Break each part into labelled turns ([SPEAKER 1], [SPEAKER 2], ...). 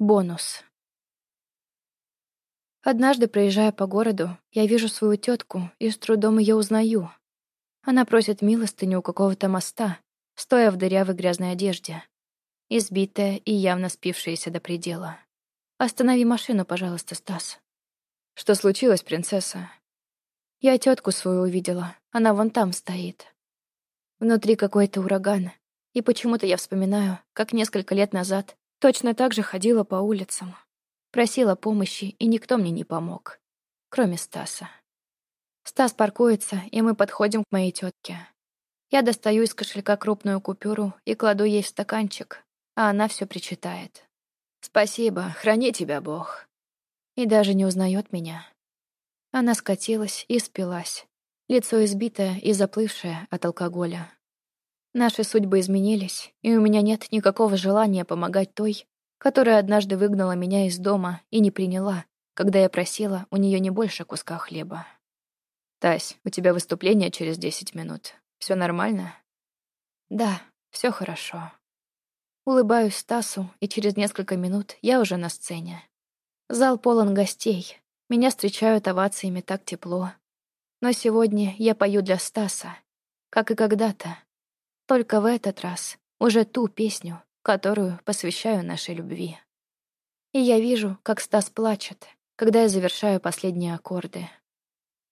[SPEAKER 1] Бонус. Однажды, проезжая по городу, я вижу свою тетку и с трудом ее узнаю. Она просит милостыню у какого-то моста, стоя в дырявой грязной одежде. Избитая и явно спившаяся до предела. «Останови машину, пожалуйста, Стас».
[SPEAKER 2] «Что случилось, принцесса?»
[SPEAKER 1] «Я тетку свою увидела. Она вон там стоит. Внутри какой-то ураган. И почему-то я вспоминаю, как несколько лет назад Точно так же ходила по улицам. Просила помощи, и никто мне не помог. Кроме Стаса. Стас паркуется, и мы подходим к моей тетке. Я достаю из кошелька крупную купюру и кладу ей в стаканчик, а она все причитает.
[SPEAKER 2] «Спасибо, храни тебя Бог».
[SPEAKER 1] И даже не узнает меня. Она скатилась и спилась, лицо избитое и заплывшее от алкоголя. Наши судьбы изменились, и у меня нет никакого желания помогать той, которая однажды выгнала меня из дома и не приняла, когда я просила у нее не больше куска хлеба.
[SPEAKER 2] «Тась, у тебя выступление через десять минут. Все нормально?»
[SPEAKER 1] «Да, все хорошо». Улыбаюсь Стасу, и через несколько минут я уже на сцене. Зал полон гостей. Меня встречают овациями так тепло. Но сегодня я пою для Стаса, как и когда-то, только в этот раз уже ту песню, которую посвящаю нашей любви. И я вижу, как Стас плачет, когда я завершаю последние аккорды.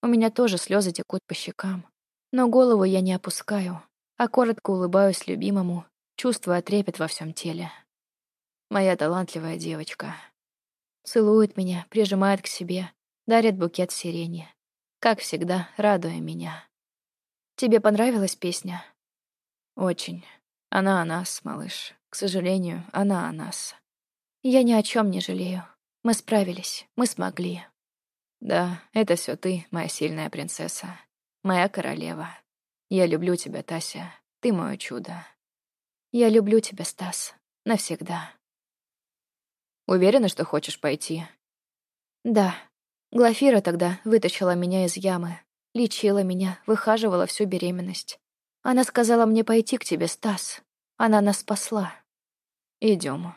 [SPEAKER 1] У меня тоже слезы текут по щекам, но голову я не опускаю, а коротко улыбаюсь любимому, чувствуя трепет во всем теле. Моя талантливая девочка. Целует меня, прижимает к себе, дарит букет сирени. Как всегда, радуя меня. Тебе понравилась песня?
[SPEAKER 2] Очень. Она о нас, малыш. К сожалению, она о нас.
[SPEAKER 1] Я ни о чем не жалею. Мы справились, мы смогли.
[SPEAKER 2] Да, это все ты, моя сильная принцесса. Моя королева. Я люблю тебя, Тася. Ты мое чудо.
[SPEAKER 1] Я люблю тебя, Стас. Навсегда.
[SPEAKER 2] Уверена, что хочешь пойти?
[SPEAKER 1] Да. Глафира тогда вытащила меня из ямы, лечила меня, выхаживала всю беременность. Она сказала мне пойти к тебе, Стас. Она нас спасла.
[SPEAKER 2] Идем.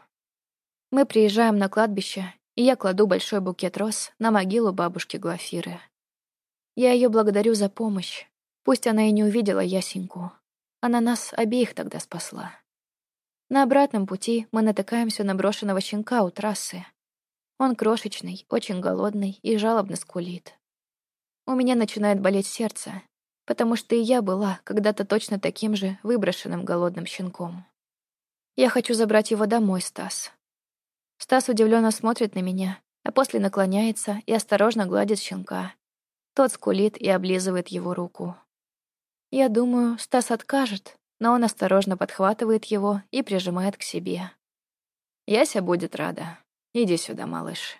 [SPEAKER 1] Мы приезжаем на кладбище, и я кладу большой букет роз на могилу бабушки Глафиры. Я ее благодарю за помощь. Пусть она и не увидела ясеньку. Она нас обеих тогда спасла. На обратном пути мы натыкаемся на брошенного щенка у трассы. Он крошечный, очень голодный и жалобно скулит. У меня начинает болеть сердце, потому что и я была когда-то точно таким же выброшенным голодным щенком. Я хочу забрать его домой, Стас. Стас удивленно смотрит на меня, а после наклоняется и осторожно гладит щенка. Тот скулит и облизывает его руку. Я думаю, Стас откажет, но он осторожно подхватывает его и прижимает к себе.
[SPEAKER 2] Яся будет рада. Иди сюда, малыш.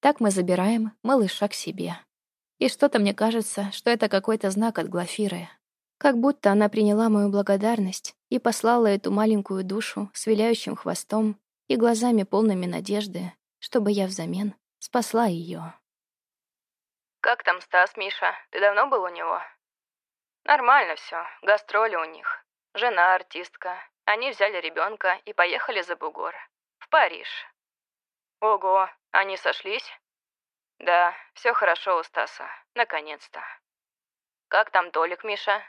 [SPEAKER 1] Так мы забираем малыша к себе. И что-то мне кажется, что это какой-то знак от Глафиры. Как будто она приняла мою благодарность и послала эту маленькую душу с виляющим хвостом и глазами полными надежды, чтобы я взамен спасла ее.
[SPEAKER 3] «Как там Стас, Миша? Ты давно был у него?» «Нормально все. Гастроли у них. Жена артистка. Они взяли ребенка и поехали за бугор. В Париж. Ого, они сошлись?» Да, все хорошо у Стаса. Наконец-то. Как там Толик, Миша?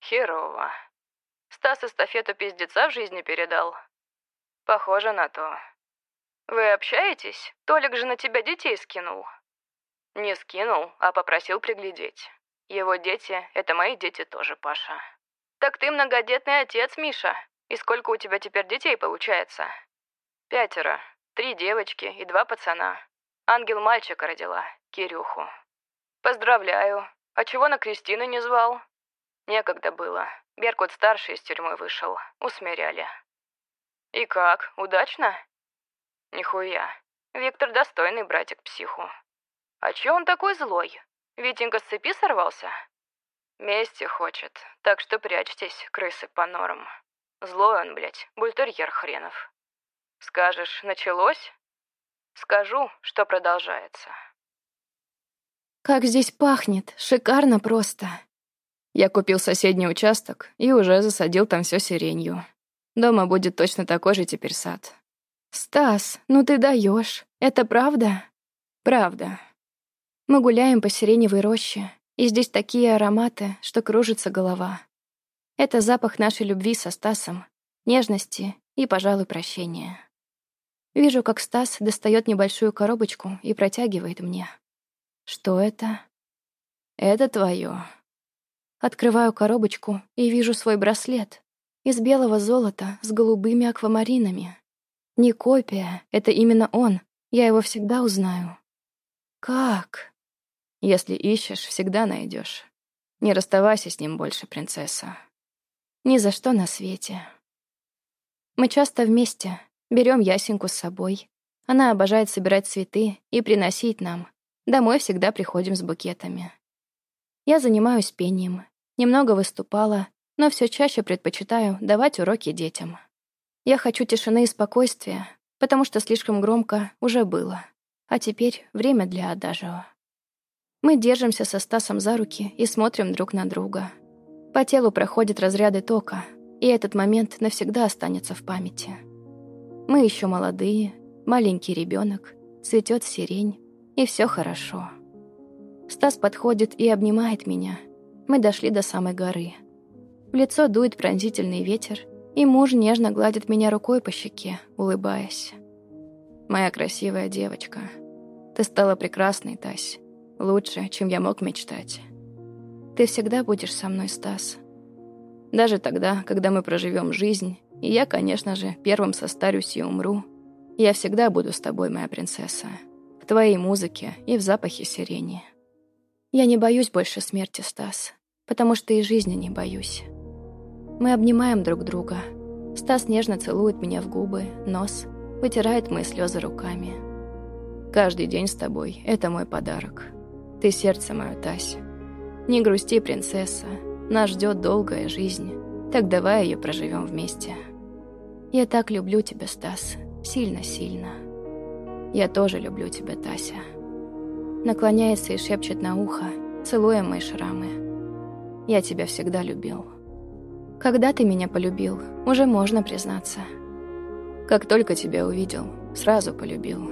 [SPEAKER 3] Херово. Стас эстафету пиздеца в жизни передал. Похоже на то. Вы общаетесь? Толик же на тебя детей скинул. Не скинул, а попросил приглядеть. Его дети — это мои дети тоже, Паша. Так ты многодетный отец, Миша. И сколько у тебя теперь детей получается? Пятеро. Три девочки и два пацана. Ангел мальчика родила, Кирюху. Поздравляю. А чего на Кристину не звал? Некогда было. Беркут-старший из тюрьмы вышел. Усмиряли. И как, удачно? Нихуя. Виктор достойный братик психу. А чё он такой злой? Витенька с цепи сорвался? Мести хочет, так что прячьтесь, крысы по норам. Злой он, блядь, бультерьер хренов. Скажешь, началось? Скажу, что продолжается.
[SPEAKER 1] Как здесь пахнет, шикарно просто.
[SPEAKER 2] Я купил соседний участок и уже засадил там все сиренью. Дома будет точно такой же теперь сад.
[SPEAKER 1] Стас, ну ты даешь. Это правда?
[SPEAKER 2] Правда.
[SPEAKER 1] Мы гуляем по сиреневой роще, и здесь такие ароматы, что кружится голова. Это запах нашей любви со Стасом, нежности и, пожалуй, прощения. Вижу, как Стас достает небольшую коробочку и протягивает мне. Что это?
[SPEAKER 2] Это твое.
[SPEAKER 1] Открываю коробочку и вижу свой браслет из белого золота с голубыми аквамаринами. Не копия, это именно он. Я его всегда узнаю. Как?
[SPEAKER 2] Если ищешь, всегда найдешь. Не расставайся с ним больше, принцесса.
[SPEAKER 1] Ни за что на свете. Мы часто вместе, берем Ясеньку с собой. Она обожает собирать цветы и приносить нам. Домой всегда приходим с букетами. Я занимаюсь пением. Немного выступала, но все чаще предпочитаю давать уроки детям. Я хочу тишины и спокойствия, потому что слишком громко уже было. А теперь время для адажио. Мы держимся со Стасом за руки и смотрим друг на друга. По телу проходят разряды тока, и этот момент навсегда останется в памяти. Мы еще молодые, маленький ребенок, цветет сирень, и все хорошо. Стас подходит и обнимает меня. Мы дошли до самой горы. В лицо дует пронзительный ветер, и муж нежно гладит меня рукой по щеке, улыбаясь.
[SPEAKER 2] «Моя красивая девочка, ты стала прекрасной, Тась. Лучше, чем я мог мечтать.
[SPEAKER 1] Ты всегда будешь со мной, Стас.
[SPEAKER 2] Даже тогда, когда мы проживем жизнь, и я, конечно же, первым состарюсь и умру, я всегда буду с тобой, моя принцесса, в твоей музыке и в запахе сирени.
[SPEAKER 1] Я не боюсь больше смерти, Стас, потому что и жизни не боюсь. Мы обнимаем друг друга. Стас нежно целует меня в губы, нос, вытирает мои слезы руками.
[SPEAKER 2] Каждый день с тобой — это мой подарок. Ты сердце мое, Тась. Не грусти, принцесса. Нас ждет долгая жизнь. Так давай ее проживем вместе.
[SPEAKER 1] Я так люблю тебя, Стас. Сильно-сильно.
[SPEAKER 2] Я тоже люблю тебя, Тася
[SPEAKER 1] наклоняется и шепчет на ухо, целуя мои шрамы. «Я тебя всегда любил». «Когда ты меня полюбил, уже можно признаться».
[SPEAKER 2] «Как только тебя увидел, сразу полюбил».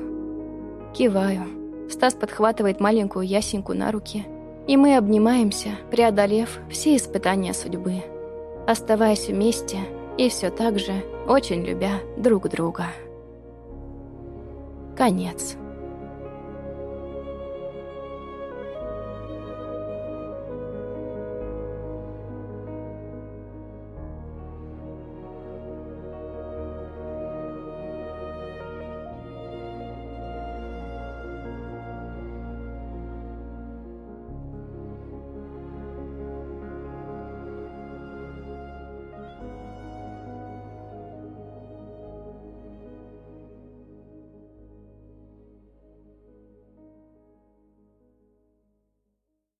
[SPEAKER 1] Киваю. Стас подхватывает маленькую ясеньку на руки, и мы обнимаемся, преодолев все испытания судьбы, оставаясь вместе и все так же очень любя друг друга. Конец.